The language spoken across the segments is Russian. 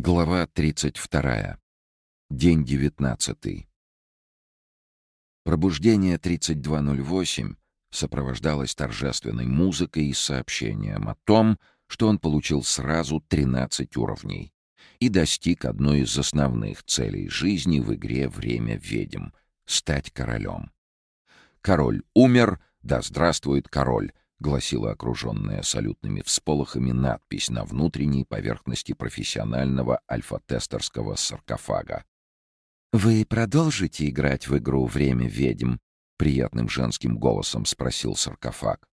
Глава 32. День 19. Пробуждение 3208 сопровождалось торжественной музыкой и сообщением о том, что он получил сразу 13 уровней и достиг одной из основных целей жизни в игре «Время ведьм» — стать королем. Король умер, да здравствует король, — гласила окруженная салютными всполохами надпись на внутренней поверхности профессионального альфа-тестерского саркофага. «Вы продолжите играть в игру «Время ведьм»?» — приятным женским голосом спросил саркофаг.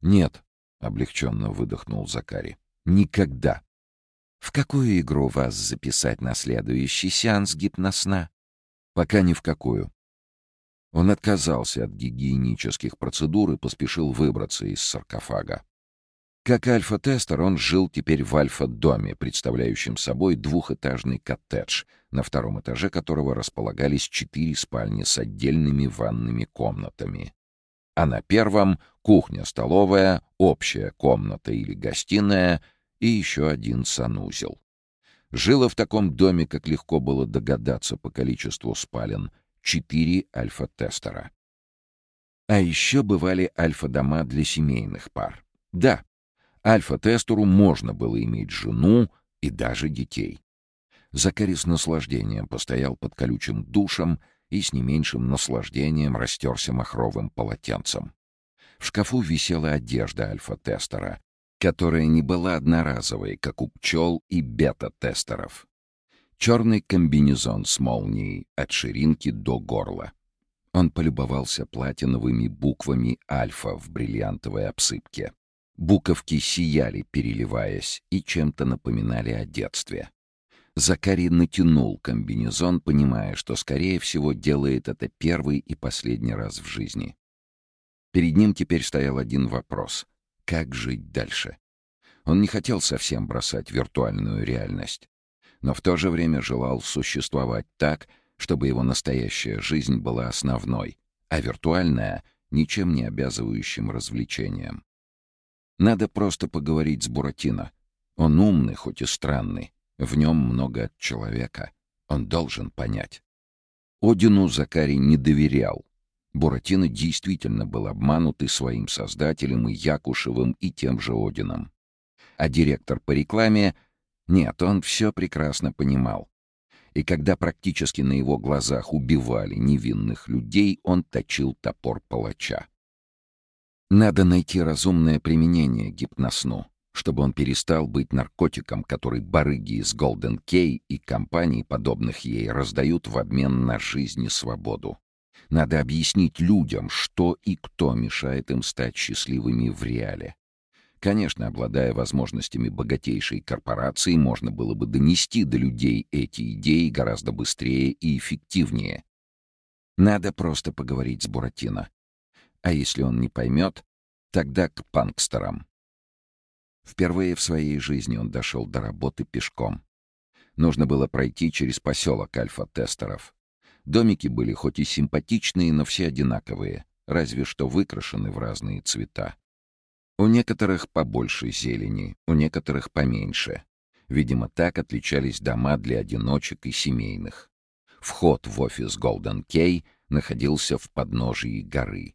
«Нет», — облегченно выдохнул Закари. «Никогда». «В какую игру вас записать на следующий сеанс гипносна?» «Пока ни в какую. Он отказался от гигиенических процедур и поспешил выбраться из саркофага. Как альфа-тестер он жил теперь в альфа-доме, представляющем собой двухэтажный коттедж, на втором этаже которого располагались четыре спальни с отдельными ванными комнатами. А на первом — кухня-столовая, общая комната или гостиная и еще один санузел. Жило в таком доме, как легко было догадаться по количеству спален, четыре альфа-тестера. А еще бывали альфа-дома для семейных пар. Да, альфа-тестеру можно было иметь жену и даже детей. Закари с наслаждением постоял под колючим душем и с не меньшим наслаждением растерся махровым полотенцем. В шкафу висела одежда альфа-тестера, которая не была одноразовой, как у пчел и бета-тестеров. Черный комбинезон с молнией от ширинки до горла. Он полюбовался платиновыми буквами «Альфа» в бриллиантовой обсыпке. Буковки сияли, переливаясь, и чем-то напоминали о детстве. Закари натянул комбинезон, понимая, что, скорее всего, делает это первый и последний раз в жизни. Перед ним теперь стоял один вопрос — как жить дальше? Он не хотел совсем бросать виртуальную реальность но в то же время желал существовать так, чтобы его настоящая жизнь была основной, а виртуальная — ничем не обязывающим развлечением. Надо просто поговорить с Буратино. Он умный, хоть и странный. В нем много от человека. Он должен понять. Одину Закарий не доверял. Буратино действительно был обманут и своим создателем, и Якушевым, и тем же Одином. А директор по рекламе нет, он все прекрасно понимал. И когда практически на его глазах убивали невинных людей, он точил топор палача. Надо найти разумное применение гипносну, чтобы он перестал быть наркотиком, который барыги из Голден Кей и компаний, подобных ей, раздают в обмен на жизнь и свободу. Надо объяснить людям, что и кто мешает им стать счастливыми в реале. Конечно, обладая возможностями богатейшей корпорации, можно было бы донести до людей эти идеи гораздо быстрее и эффективнее. Надо просто поговорить с Буратино. А если он не поймет, тогда к панкстерам. Впервые в своей жизни он дошел до работы пешком. Нужно было пройти через поселок альфа-тестеров. Домики были хоть и симпатичные, но все одинаковые, разве что выкрашены в разные цвета. У некоторых побольше зелени, у некоторых поменьше. Видимо, так отличались дома для одиночек и семейных. Вход в офис Golden Key находился в подножии горы.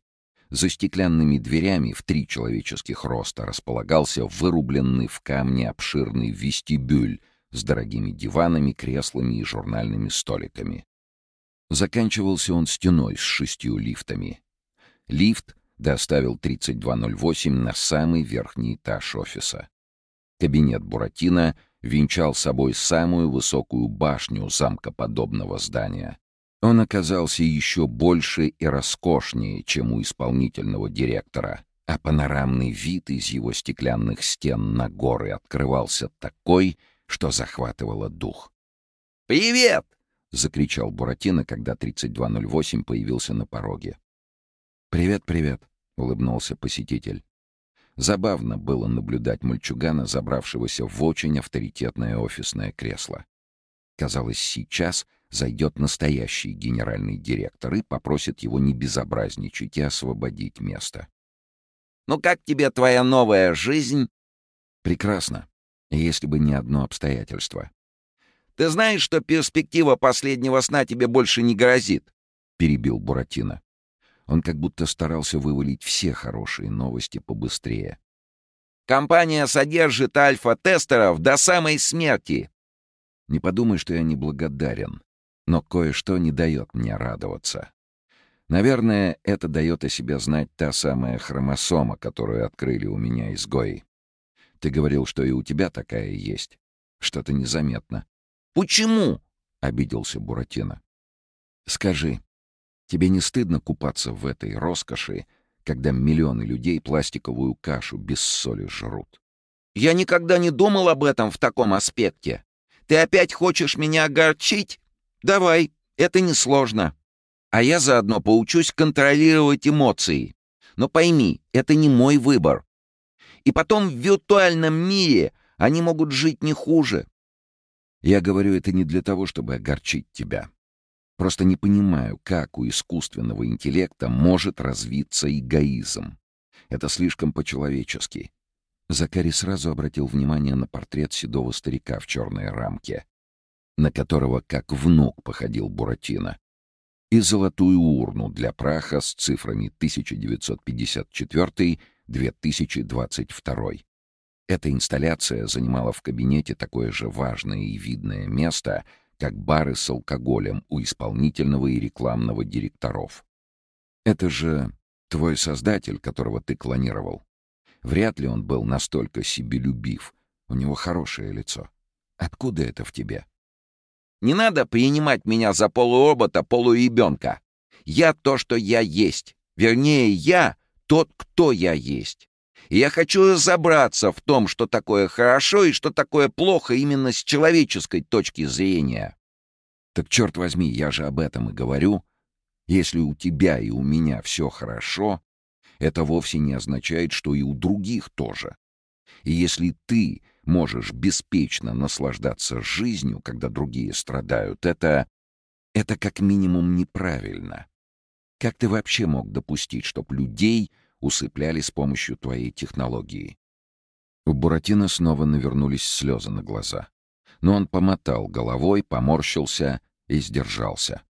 За стеклянными дверями в три человеческих роста располагался вырубленный в камне обширный вестибюль с дорогими диванами, креслами и журнальными столиками. Заканчивался он стеной с шестью лифтами. Лифт доставил 3208 на самый верхний этаж офиса. Кабинет Буратино венчал собой самую высокую башню замкоподобного здания. Он оказался еще больше и роскошнее, чем у исполнительного директора, а панорамный вид из его стеклянных стен на горы открывался такой, что захватывало дух. «Привет!» — закричал Буратино, когда 3208 появился на пороге. «Привет, привет», — улыбнулся посетитель. Забавно было наблюдать мальчугана, забравшегося в очень авторитетное офисное кресло. Казалось, сейчас зайдет настоящий генеральный директор и попросит его не безобразничать и освободить место. «Ну как тебе твоя новая жизнь?» «Прекрасно, если бы не одно обстоятельство. Ты знаешь, что перспектива последнего сна тебе больше не грозит?» — перебил Буратино. Он как будто старался вывалить все хорошие новости побыстрее. «Компания содержит альфа-тестеров до самой смерти!» Не подумай, что я неблагодарен, но кое-что не дает мне радоваться. Наверное, это дает о себе знать та самая хромосома, которую открыли у меня изгои. Ты говорил, что и у тебя такая есть. Что-то незаметно. «Почему?» — обиделся Буратино. «Скажи, тебе не стыдно купаться в этой роскоши, когда миллионы людей пластиковую кашу без соли жрут?» «Я никогда не думал об этом в таком аспекте. Ты опять хочешь меня огорчить? Давай, это несложно. А я заодно поучусь контролировать эмоции. Но пойми, это не мой выбор. И потом в виртуальном мире они могут жить не хуже. Я говорю это не для того, чтобы огорчить тебя. Просто не понимаю, как у искусственного интеллекта может развиться эгоизм. Это слишком по-человечески. Закари сразу обратил внимание на портрет седого старика в черной рамке, на которого как внук походил Буратино и золотую урну для праха с цифрами 1954-2022. Эта инсталляция занимала в кабинете такое же важное и видное место, как бары с алкоголем у исполнительного и рекламного директоров. Это же твой создатель, которого ты клонировал. Вряд ли он был настолько себелюбив. У него хорошее лицо. Откуда это в тебе? Не надо принимать меня за полуробота, полуребенка. Я то, что я есть. Вернее, я тот, кто я есть. Я хочу разобраться в том, что такое хорошо и что такое плохо именно с человеческой точки зрения. Так черт возьми, я же об этом и говорю. Если у тебя и у меня все хорошо, это вовсе не означает, что и у других тоже. И если ты можешь беспечно наслаждаться жизнью, когда другие страдают, это... это как минимум неправильно. Как ты вообще мог допустить, чтоб людей усыпляли с помощью твоей технологии? У Буратино снова навернулись слезы на глаза. Но он помотал головой, поморщился и сдержался.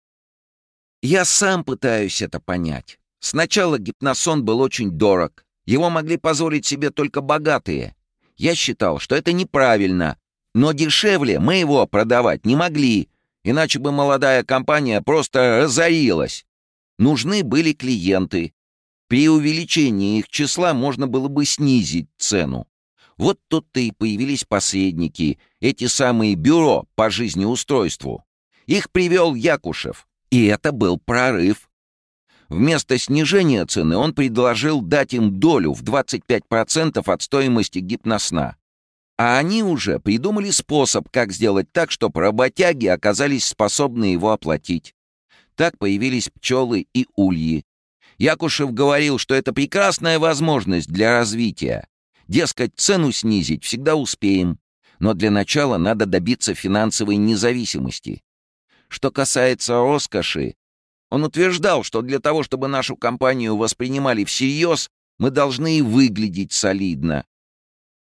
«Я сам пытаюсь это понять. Сначала гипносон был очень дорог. Его могли позволить себе только богатые. Я считал, что это неправильно, но дешевле мы его продавать не могли, иначе бы молодая компания просто разорилась. Нужны были клиенты. При увеличении их числа можно было бы снизить цену. Вот тут-то и появились посредники, эти самые бюро по жизнеустройству. Их привел Якушев, и это был прорыв. Вместо снижения цены он предложил дать им долю в 25% от стоимости гипносна. А они уже придумали способ, как сделать так, чтобы работяги оказались способны его оплатить. Так появились пчелы и ульи. Якушев говорил, что это прекрасная возможность для развития. Дескать, цену снизить всегда успеем, но для начала надо добиться финансовой независимости. Что касается роскоши, он утверждал, что для того, чтобы нашу компанию воспринимали всерьез, мы должны выглядеть солидно.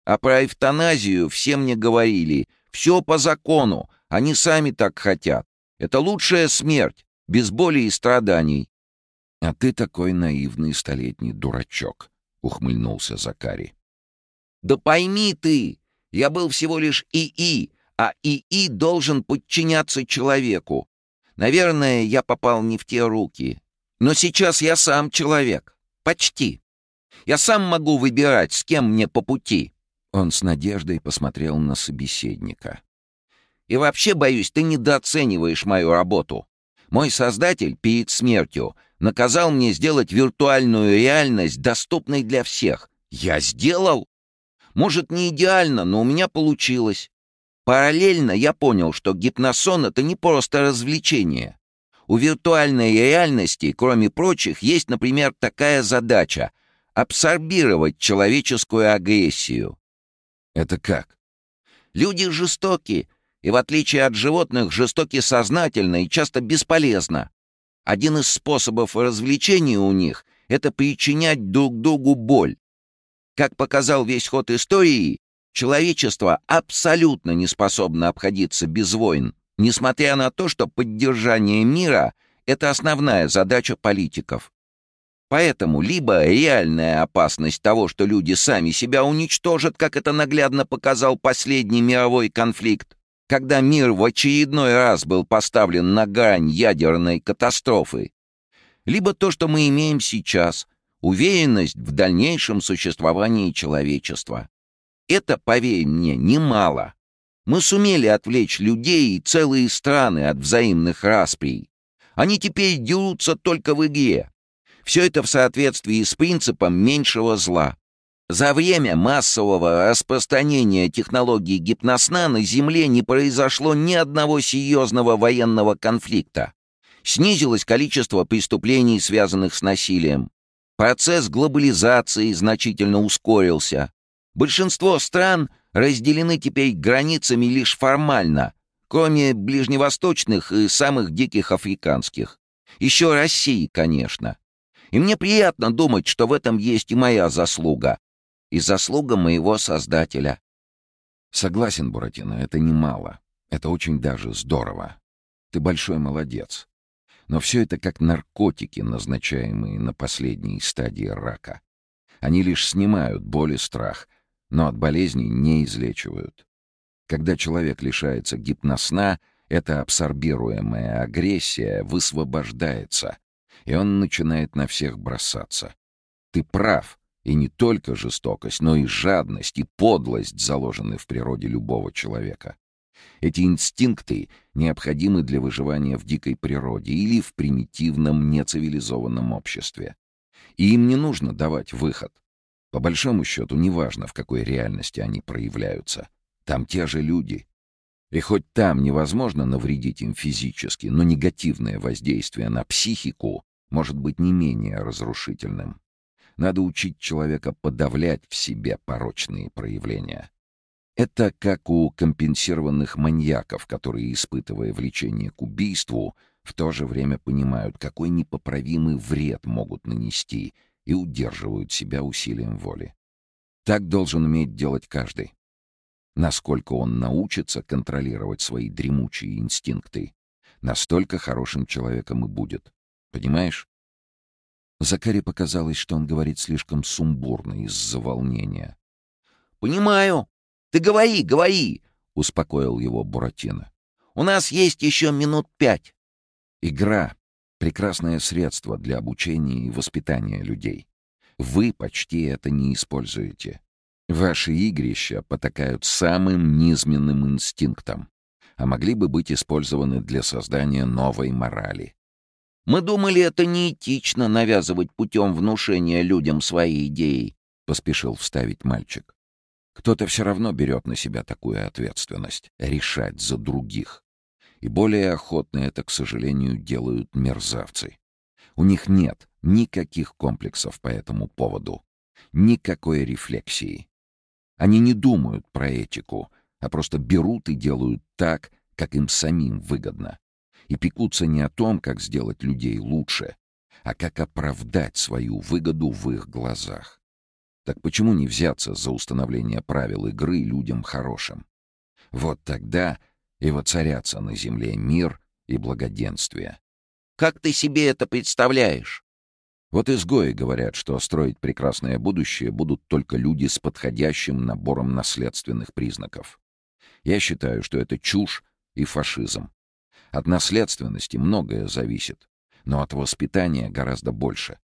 А про эвтаназию все мне говорили. Все по закону, они сами так хотят. Это лучшая смерть, без боли и страданий. — А ты такой наивный столетний дурачок, — ухмыльнулся Закари. — Да пойми ты, я был всего лишь ИИ, а ИИ должен подчиняться человеку. Наверное, я попал не в те руки. Но сейчас я сам человек. Почти. Я сам могу выбирать, с кем мне по пути». Он с надеждой посмотрел на собеседника. «И вообще, боюсь, ты недооцениваешь мою работу. Мой создатель перед смертью наказал мне сделать виртуальную реальность доступной для всех. Я сделал. Может, не идеально, но у меня получилось. Параллельно я понял, что гипносон — это не просто развлечение. У виртуальной реальности, кроме прочих, есть, например, такая задача — абсорбировать человеческую агрессию. Это как? Люди жестоки, и в отличие от животных, жестоки сознательно и часто бесполезно. Один из способов развлечения у них — это причинять друг другу боль. Как показал весь ход истории, Человечество абсолютно не способно обходиться без войн, несмотря на то, что поддержание мира — это основная задача политиков. Поэтому либо реальная опасность того, что люди сами себя уничтожат, как это наглядно показал последний мировой конфликт, когда мир в очередной раз был поставлен на грань ядерной катастрофы, либо то, что мы имеем сейчас, уверенность в дальнейшем существовании человечества. Это, поверь мне, немало. Мы сумели отвлечь людей и целые страны от взаимных расприй. Они теперь дерутся только в игре. Все это в соответствии с принципом меньшего зла. За время массового распространения технологий гипносна на Земле не произошло ни одного серьезного военного конфликта. Снизилось количество преступлений, связанных с насилием. Процесс глобализации значительно ускорился. Большинство стран разделены теперь границами лишь формально, кроме ближневосточных и самых диких африканских. Еще России, конечно. И мне приятно думать, что в этом есть и моя заслуга. И заслуга моего создателя. Согласен, Буратино, это немало. Это очень даже здорово. Ты большой молодец. Но все это как наркотики, назначаемые на последней стадии рака. Они лишь снимают боль и страх, но от болезней не излечивают. Когда человек лишается гипносна, эта абсорбируемая агрессия высвобождается, и он начинает на всех бросаться. Ты прав, и не только жестокость, но и жадность и подлость заложены в природе любого человека. Эти инстинкты необходимы для выживания в дикой природе или в примитивном нецивилизованном обществе. И им не нужно давать выход. По большому счету, неважно, в какой реальности они проявляются. Там те же люди. И хоть там невозможно навредить им физически, но негативное воздействие на психику может быть не менее разрушительным. Надо учить человека подавлять в себе порочные проявления. Это как у компенсированных маньяков, которые, испытывая влечение к убийству, в то же время понимают, какой непоправимый вред могут нанести и удерживают себя усилием воли. Так должен уметь делать каждый. Насколько он научится контролировать свои дремучие инстинкты, настолько хорошим человеком и будет. Понимаешь? Закаре показалось, что он говорит слишком сумбурно из-за волнения. «Понимаю. Ты говори, говори!» — успокоил его Буратино. «У нас есть еще минут пять». «Игра — прекрасное средство для обучения и воспитания людей. Вы почти это не используете. Ваши игрища потакают самым низменным инстинктам, а могли бы быть использованы для создания новой морали. Мы думали, это неэтично навязывать путем внушения людям свои идеи», — поспешил вставить мальчик. «Кто-то все равно берет на себя такую ответственность — решать за других. И более охотно это, к сожалению, делают мерзавцы. У них нет никаких комплексов по этому поводу, никакой рефлексии. Они не думают про этику, а просто берут и делают так, как им самим выгодно и пекутся не о том, как сделать людей лучше, а как оправдать свою выгоду в их глазах. Так почему не взяться за установление правил игры людям хорошим? Вот тогда и воцарятся на земле мир и благоденствие. Как ты себе это представляешь? Вот изгои говорят, что строить прекрасное будущее будут только люди с подходящим набором наследственных признаков. Я считаю, что это чушь и фашизм. От наследственности многое зависит, но от воспитания гораздо больше.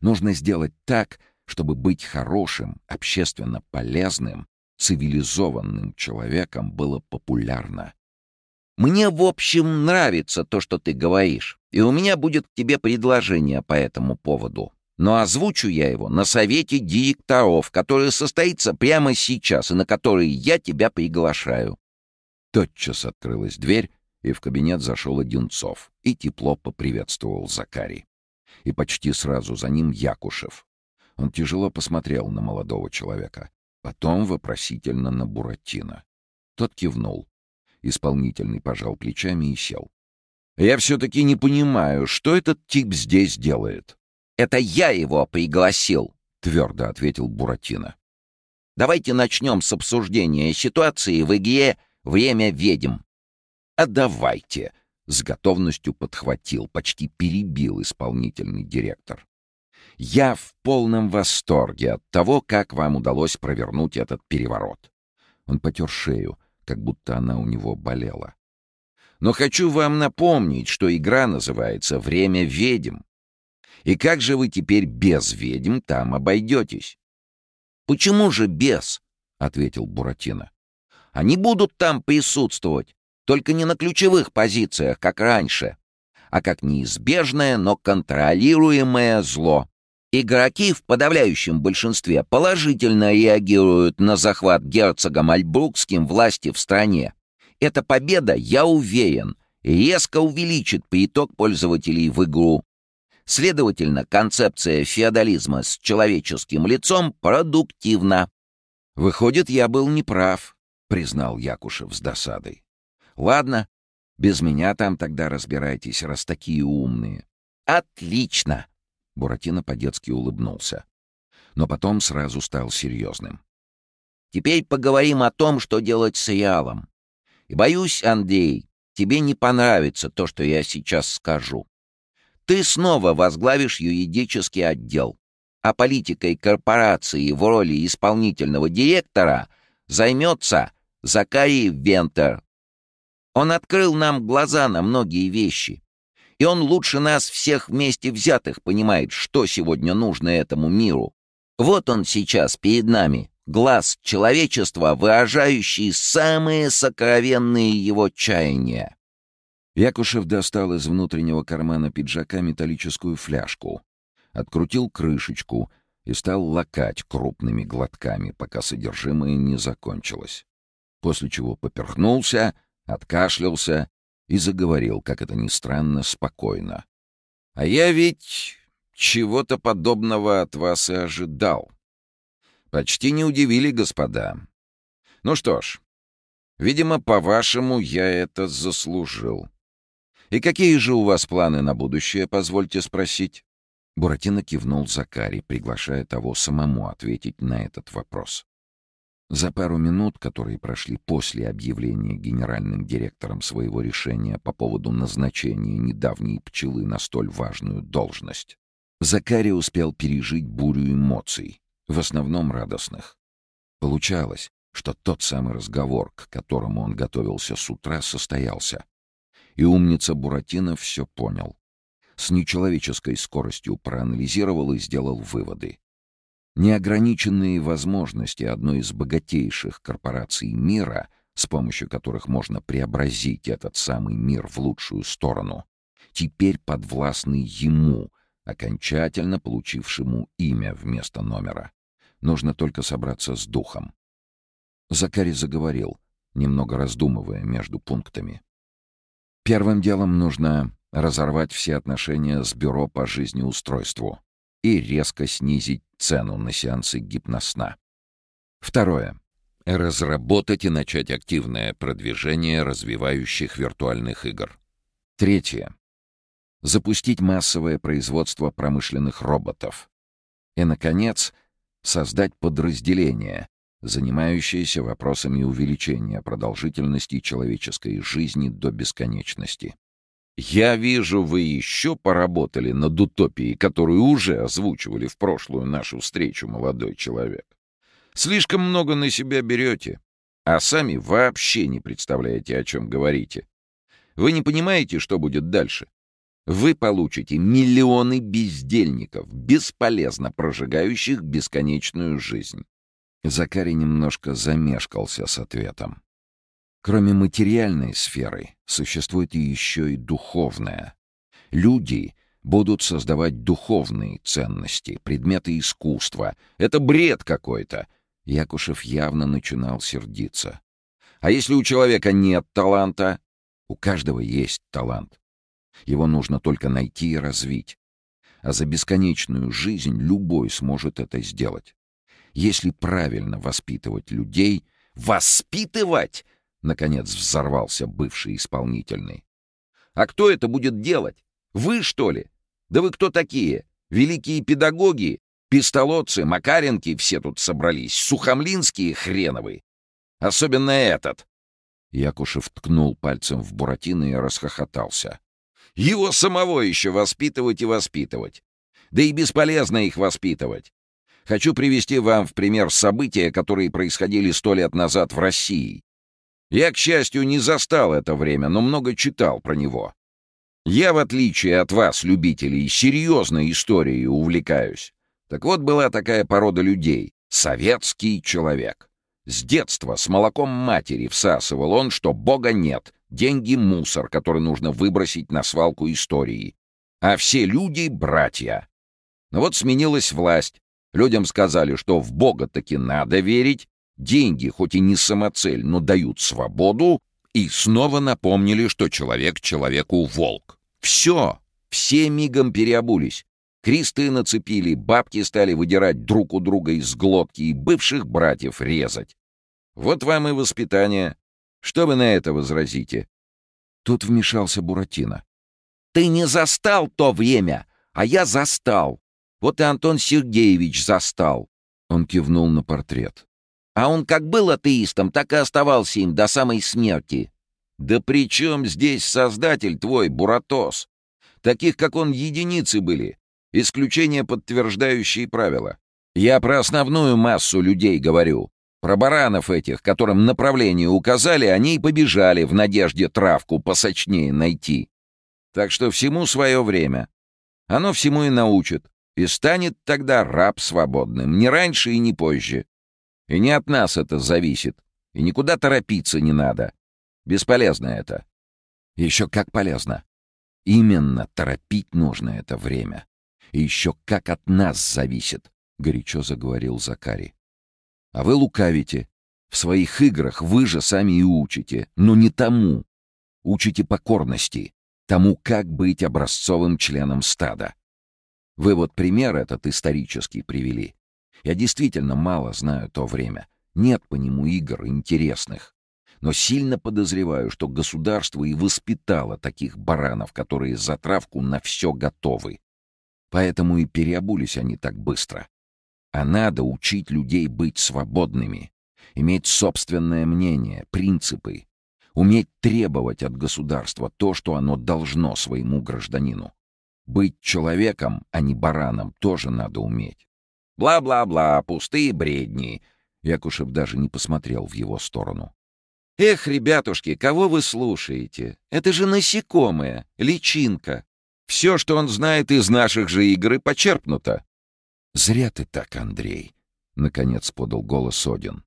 Нужно сделать так, чтобы быть хорошим, общественно полезным, цивилизованным человеком было популярно. Мне, в общем, нравится то, что ты говоришь, и у меня будет к тебе предложение по этому поводу. Но озвучу я его на совете директоров, который состоится прямо сейчас и на который я тебя приглашаю». Тотчас открылась дверь, и в кабинет зашел Одинцов и тепло поприветствовал Закари. И почти сразу за ним Якушев. Он тяжело посмотрел на молодого человека, потом вопросительно на Буратино. Тот кивнул. Исполнительный пожал плечами и сел. «Я все-таки не понимаю, что этот тип здесь делает?» «Это я его пригласил», — твердо ответил Буратино. Давайте начнем с обсуждения ситуации в ИГЕ «Время ведьм». «А давайте!» — с готовностью подхватил, почти перебил исполнительный директор. «Я в полном восторге от того, как вам удалось провернуть этот переворот». Он потер шею, как будто она у него болела. «Но хочу вам напомнить, что игра называется «Время ведьм». И как же вы теперь без ведьм там обойдетесь?» «Почему же без?» — ответил Буратино. «Они будут там присутствовать, только не на ключевых позициях, как раньше, а как неизбежное, но контролируемое зло. Игроки в подавляющем большинстве положительно реагируют на захват герцогом Альбрукским власти в стране. Эта победа, я уверен, резко увеличит приток пользователей в игру. Следовательно, концепция феодализма с человеческим лицом продуктивна. «Выходит, я был неправ», — признал Якушев с досадой. «Ладно, без меня там тогда разбирайтесь, раз такие умные». «Отлично!» — Буратино по-детски улыбнулся. Но потом сразу стал серьезным. «Теперь поговорим о том, что делать с Иалом. И боюсь, Андрей, тебе не понравится то, что я сейчас скажу. Ты снова возглавишь юридический отдел, а политикой корпорации в роли исполнительного директора займется Закарий Вентер. Он открыл нам глаза на многие вещи, и он лучше нас всех вместе взятых понимает, что сегодня нужно этому миру. Вот он сейчас перед нами, глаз человечества, выражающий самые сокровенные его чаяния. Якушев достал из внутреннего кармана пиджака металлическую фляжку, открутил крышечку и стал лакать крупными глотками, пока содержимое не закончилось. После чего поперхнулся, откашлялся и заговорил, как это ни странно, спокойно. «А я ведь чего-то подобного от вас и ожидал. Почти не удивили, господа. Ну что ж, видимо, по-вашему, я это заслужил. И какие же у вас планы на будущее, позвольте спросить?» Буратино кивнул Закари, приглашая того самому ответить на этот вопрос. За пару минут, которые прошли после объявления генеральным директором своего решения по поводу назначения недавней пчелы на столь важную должность, Закари успел пережить бурю эмоций, в основном радостных. Получалось, что тот самый разговор, к которому он готовился с утра, состоялся. И умница Буратино все понял. С нечеловеческой скоростью проанализировал и сделал выводы. Неограниченные возможности одной из богатейших корпораций мира, с помощью которых можно преобразить этот самый мир в лучшую сторону, теперь подвластны ему, окончательно получившему имя вместо номера. Нужно только собраться с духом. Закари заговорил, немного раздумывая между пунктами. Первым делом нужно разорвать все отношения с бюро по жизнеустройству и резко снизить цену на сеансы гипносна. Второе. Разработать и начать активное продвижение развивающих виртуальных игр. Третье. Запустить массовое производство промышленных роботов. И, наконец, создать подразделение, занимающееся вопросами увеличения продолжительности человеческой жизни до бесконечности. Я вижу, вы еще поработали над утопией, которую уже озвучивали в прошлую нашу встречу, молодой человек. Слишком много на себя берете, а сами вообще не представляете, о чем говорите. Вы не понимаете, что будет дальше? вы получите миллионы бездельников, бесполезно прожигающих бесконечную жизнь. Закари немножко замешкался с ответом. Кроме материальной сферы, существует еще и духовная. Люди будут создавать духовные ценности, предметы искусства. Это бред какой-то. Якушев явно начинал сердиться. А если у человека нет таланта? У каждого есть талант. Его нужно только найти и развить. А за бесконечную жизнь любой сможет это сделать. Если правильно воспитывать людей... «Воспитывать!» — наконец взорвался бывший исполнительный. «А кто это будет делать? Вы, что ли? Да вы кто такие? Великие педагоги? Пистолотцы, Макаренки все тут собрались, Сухомлинские хреновы. Особенно этот. Якушев ткнул пальцем в Буратино и расхохотался. Его самого еще воспитывать и воспитывать. Да и бесполезно их воспитывать. Хочу привести вам в пример события, которые происходили сто лет назад в России. Я, к счастью, не застал это время, но много читал про него. Я, в отличие от вас, любителей, серьезной историей увлекаюсь. Так вот, была такая порода людей — советский человек. С детства с молоком матери всасывал он, что Бога нет, деньги — мусор, который нужно выбросить на свалку истории. А все люди — братья. Но вот сменилась власть. Людям сказали, что в Бога таки надо верить, деньги, хоть и не самоцель, но дают свободу, и снова напомнили, что человек человеку волк. Все, все мигом переобулись. Кресты нацепили, бабки стали выдирать друг у друга из глотки и бывших братьев резать. Вот вам и воспитание. Что вы на это возразите?» Тут вмешался Буратино. «Ты не застал то время, а я застал. Вот и Антон Сергеевич застал». Он кивнул на портрет. «А он как был атеистом, так и оставался им до самой смерти». «Да при чем здесь создатель твой, Буратос? Таких, как он, единицы были. Исключения, подтверждающие правила. Я про основную массу людей говорю. Про баранов этих, которым направление указали, они и побежали в надежде травку посочнее найти. Так что всему свое время. Оно всему и научит. И станет тогда раб свободным. Не раньше и не позже. И не от нас это зависит. И никуда торопиться не надо. Бесполезно это. Еще как полезно. Именно торопить нужно это время. И еще как от нас зависит, — горячо заговорил Закари. А вы лукавите. В своих играх вы же сами и учите, но не тому. Учите покорности, тому, как быть образцовым членом стада. Вы вот пример этот исторический привели. Я действительно мало знаю то время. Нет по нему игр интересных. Но сильно подозреваю, что государство и воспитало таких баранов, которые за травку на все готовы. Поэтому и переобулись они так быстро. А надо учить людей быть свободными, иметь собственное мнение, принципы, уметь требовать от государства то, что оно должно своему гражданину. Быть человеком, а не бараном, тоже надо уметь. Бла-бла-бла, пустые бредни. Якушев даже не посмотрел в его сторону. Эх, ребятушки, кого вы слушаете? Это же насекомое, личинка. Все, что он знает из наших же игр, почерпнуто. «Зря ты так, Андрей», — наконец подал голос Один.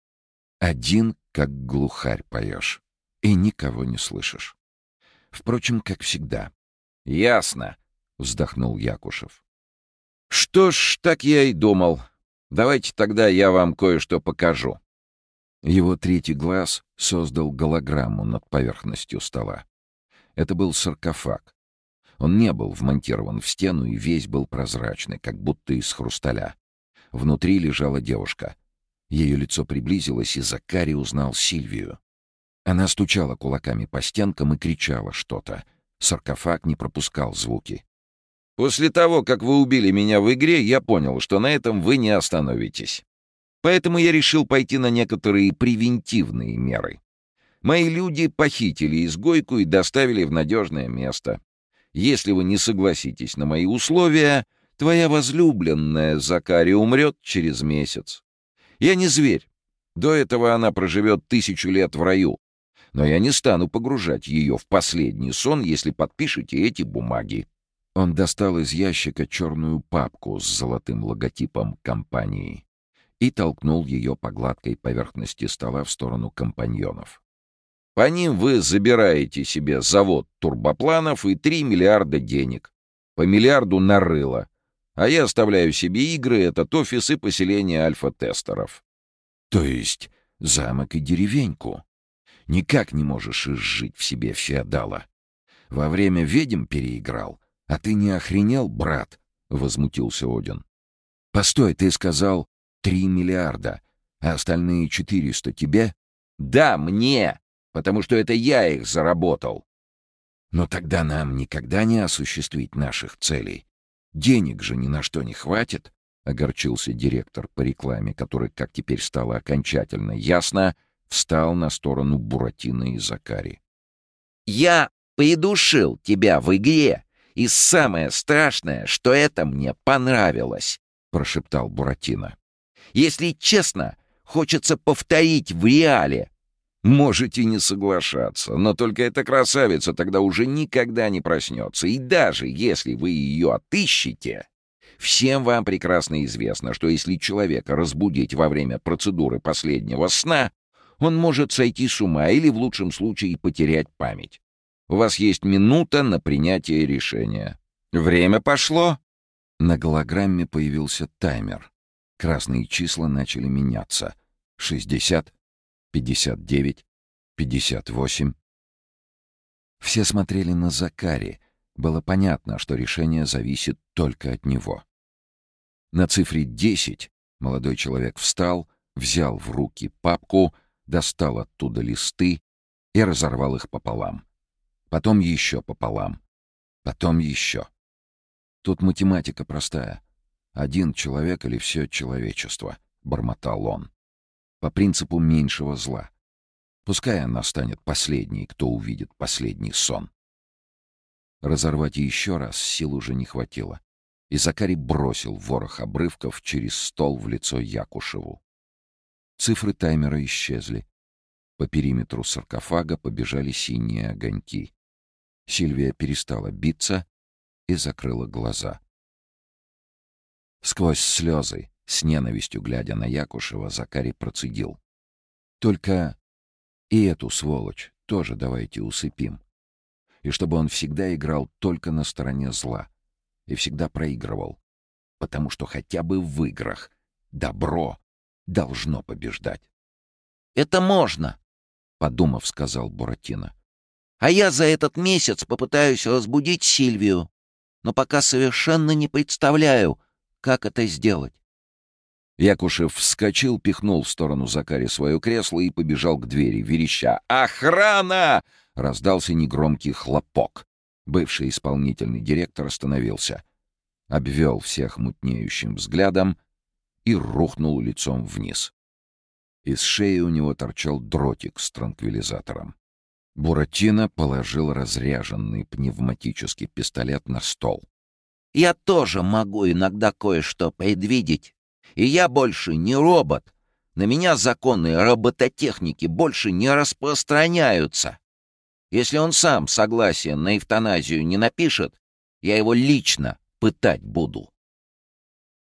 «Один, как глухарь, поешь, и никого не слышишь. Впрочем, как всегда». «Ясно», — вздохнул Якушев. «Что ж, так я и думал. Давайте тогда я вам кое-что покажу». Его третий глаз создал голограмму над поверхностью стола. Это был саркофаг, он не был вмонтирован в стену и весь был прозрачный, как будто из хрусталя. Внутри лежала девушка. Ее лицо приблизилось, и Закари узнал Сильвию. Она стучала кулаками по стенкам и кричала что-то. Саркофаг не пропускал звуки. «После того, как вы убили меня в игре, я понял, что на этом вы не остановитесь. Поэтому я решил пойти на некоторые превентивные меры. Мои люди похитили изгойку и доставили в надежное место. Если вы не согласитесь на мои условия, твоя возлюбленная Закари умрет через месяц. Я не зверь. До этого она проживет тысячу лет в раю. Но я не стану погружать ее в последний сон, если подпишете эти бумаги». Он достал из ящика черную папку с золотым логотипом компании и толкнул ее по гладкой поверхности стола в сторону компаньонов. По ним вы забираете себе завод турбопланов и 3 миллиарда денег. По миллиарду на рыло. А я оставляю себе игры, этот офис и поселение альфа-тестеров. То есть замок и деревеньку. Никак не можешь изжить в себе феодала. Во время ведьм переиграл. А ты не охренел, брат? — возмутился Один. «Постой, ты сказал три миллиарда, а остальные четыреста тебе?» «Да, мне!» потому что это я их заработал. Но тогда нам никогда не осуществить наших целей. Денег же ни на что не хватит. — огорчился директор по рекламе, который, как теперь стало окончательно ясно, встал на сторону Буратино и Закари. «Я придушил тебя в игре, и самое страшное, что это мне понравилось», — прошептал Буратино. «Если честно, хочется повторить в реале». «Можете не соглашаться, но только эта красавица тогда уже никогда не проснется, и даже если вы ее отыщете...» Всем вам прекрасно известно, что если человека разбудить во время процедуры последнего сна, он может сойти с ума или, в лучшем случае, потерять память. У вас есть минута на принятие решения. Время пошло. На голограмме появился таймер. Красные числа начали меняться. 60, 59, 58. Все смотрели на Закари. Было понятно, что решение зависит только от него. На цифре 10 молодой человек встал, взял в руки папку, достал оттуда листы и разорвал их пополам. Потом еще пополам. Потом еще. Тут математика простая. Один человек или все человечество, — бормотал он. По принципу меньшего зла. Пускай она станет последней, кто увидит последний сон. Разорвать еще раз сил уже не хватило и Закари бросил ворох обрывков через стол в лицо Якушеву. Цифры таймера исчезли. По периметру саркофага побежали синие огоньки. Сильвия перестала биться и закрыла глаза. Сквозь слезы, с ненавистью глядя на Якушева, Закари процедил. «Только и эту сволочь тоже давайте усыпим. И чтобы он всегда играл только на стороне зла и всегда проигрывал. Потому что хотя бы в играх добро должно побеждать. «Это можно», — подумав, сказал Буратино. «А я за этот месяц попытаюсь разбудить Сильвию, но пока совершенно не представляю, как это сделать». Якушев вскочил, пихнул в сторону Закари свое кресло и побежал к двери, вереща «Охрана!» Раздался негромкий хлопок. Бывший исполнительный директор остановился, обвел всех мутнеющим взглядом и рухнул лицом вниз. Из шеи у него торчал дротик с транквилизатором. Буратино положил разряженный пневматический пистолет на стол. «Я тоже могу иногда кое-что предвидеть. И я больше не робот. На меня законы робототехники больше не распространяются. Если он сам согласие на эвтаназию не напишет, я его лично пытать буду.